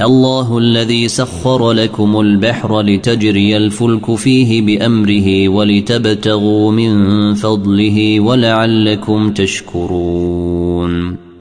الله الذي سخر لكم البحر لتجري الفلك فيه بأمره ولتبتغوا من فضله ولعلكم تشكرون.